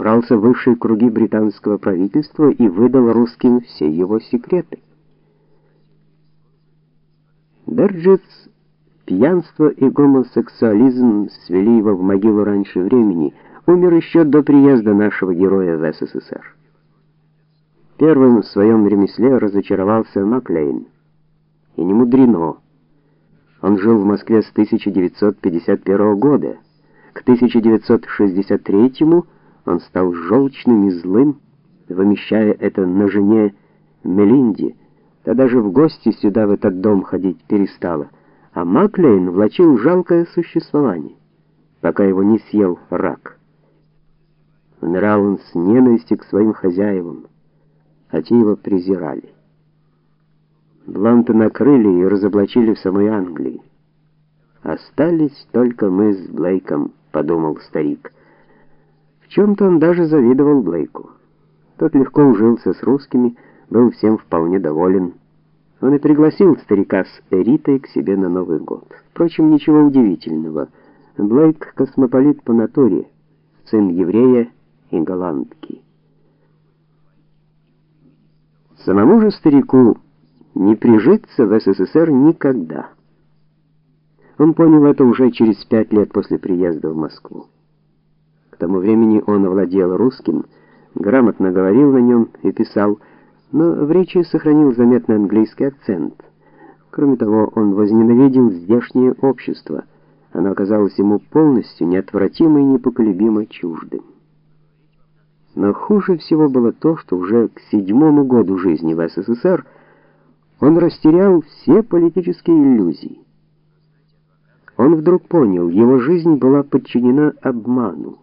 пробрался в высшие круги британского правительства и выдал русским все его секреты. Берджес пьянство и гомосексуализм свели его в могилу раньше времени, умер еще до приезда нашего героя в СССР. Первым в своем ремесле разочаровался Маклейн. И не мудрено. Он жил в Москве с 1951 года. К 1963 он стал желчным и злым, вымещая это на жене Мелинде. Та даже в гости сюда в этот дом ходить перестала. А Маклейн влачил жалкое существование, пока его не съел рак. Умирал он с ненавистью к своим хозяевам, а те его презирали. Бланта накрыли и разоблачили в самой Англии. Остались только мы с Блейком, подумал старик. В чем то он даже завидовал Блейку. Тот легко ужился с русскими, был всем вполне доволен. Он и пригласил старика с Эритой к себе на Новый год. Впрочем, ничего удивительного. Блейк космополит по натуре, сын еврея и голландки. Самому же старику не прижиться в СССР никогда. Он понял это уже через пять лет после приезда в Москву. Тому времени он овладел русским, грамотно говорил на нем и писал, но в речи сохранил заметный английский акцент. Кроме того, он возненавидел здешнее общество. Оно оказалось ему полностью неотвратимо и непоколебимо чуждым. Но хуже всего было то, что уже к седьмому году жизни в СССР он растерял все политические иллюзии. Он вдруг понял, его жизнь была подчинена обману.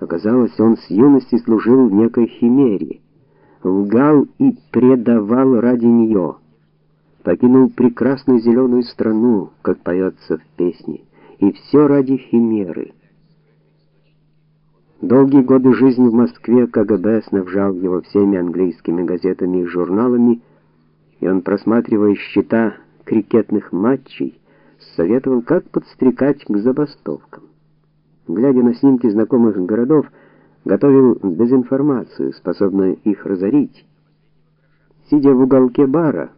Оказалось, он с юности служил некой химере, лгал и предавал ради нее. Покинул прекрасную зеленую страну, как поется в песне, и все ради химеры. Долгие годы жизни в Москве КГБ снабжал его всеми английскими газетами и журналами, и он, просматривая счета крикетных матчей, советовал, как подстрекать к забастовкам. Глядя на снимки знакомых городов, готовил дезинформацию, способную их разорить. Сидя в уголке бара,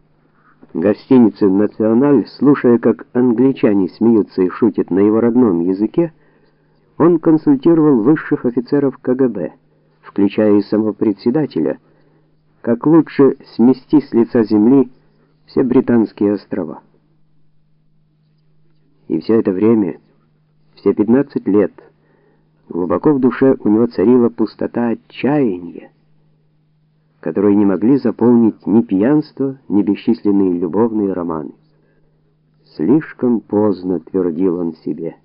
гостиницы «Националь», слушая, как англичане смеются и шутят на его родном языке, он консультировал высших офицеров КГБ, включая и самого председателя, как лучше смести с лица земли все британские острова. И все это время, все 15 лет, глубоко в душе у него царила пустота отчаяния, которую не могли заполнить ни пьянство, ни бесчисленные любовные романы. Слишком поздно, твердил он себе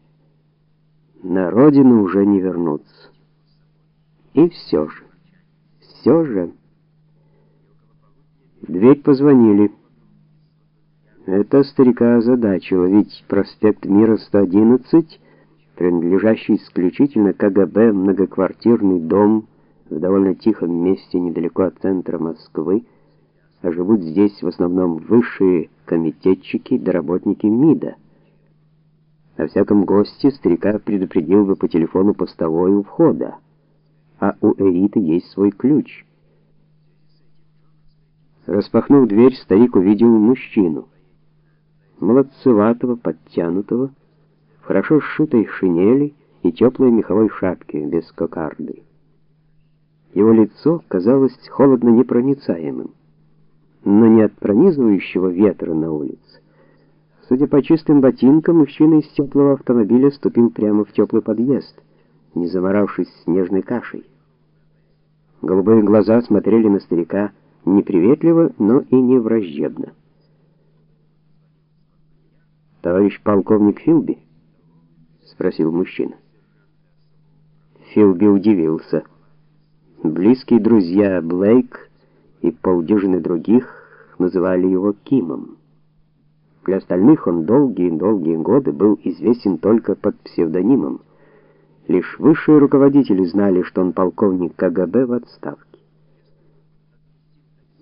на родину уже не вернуться. И все же, все же дверь позвонили. Это старика озадачило, ведь проспект Мира 111, принадлежащий исключительно КГБ многоквартирный дом в довольно тихом месте недалеко от центра Москвы, а живут здесь в основном высшие комитетчики да работники МИДа. О всяком госте старика предупредил бы по телефону постовой у входа, а у Эриты есть свой ключ. Распахнув дверь, старик увидел мужчину. Молодцеватого, подтянутого, хорошо сшитой шинели и теплой меховой шапке без кокарды. Его лицо казалось холодно непроницаемым, но не от пронизывающего ветра на улице, Судя по чистым ботинкам, мужчина из теплого автомобиля ступил прямо в теплый подъезд, не заморавшись снежной кашей. Голубые глаза смотрели на старика неприветливо, но и не враждебно. «Товарищ полковник Филби?» — спросил мужчина. Филби удивился. Близкие друзья Блейк и полдюжины других называли его Кимом. Для остальных он долгие-долгие годы был известен только под псевдонимом. Лишь высшие руководители знали, что он полковник КГБ в отставке.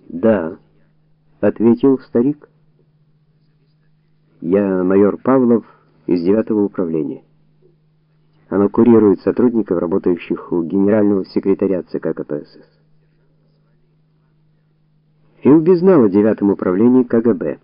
"Да", ответил старик. "Я майор Павлов из девятого управления. Оно курирует сотрудников, работающих у генерального секретаря ЦК КПСС. Филби знал о девятом управлении КГБ.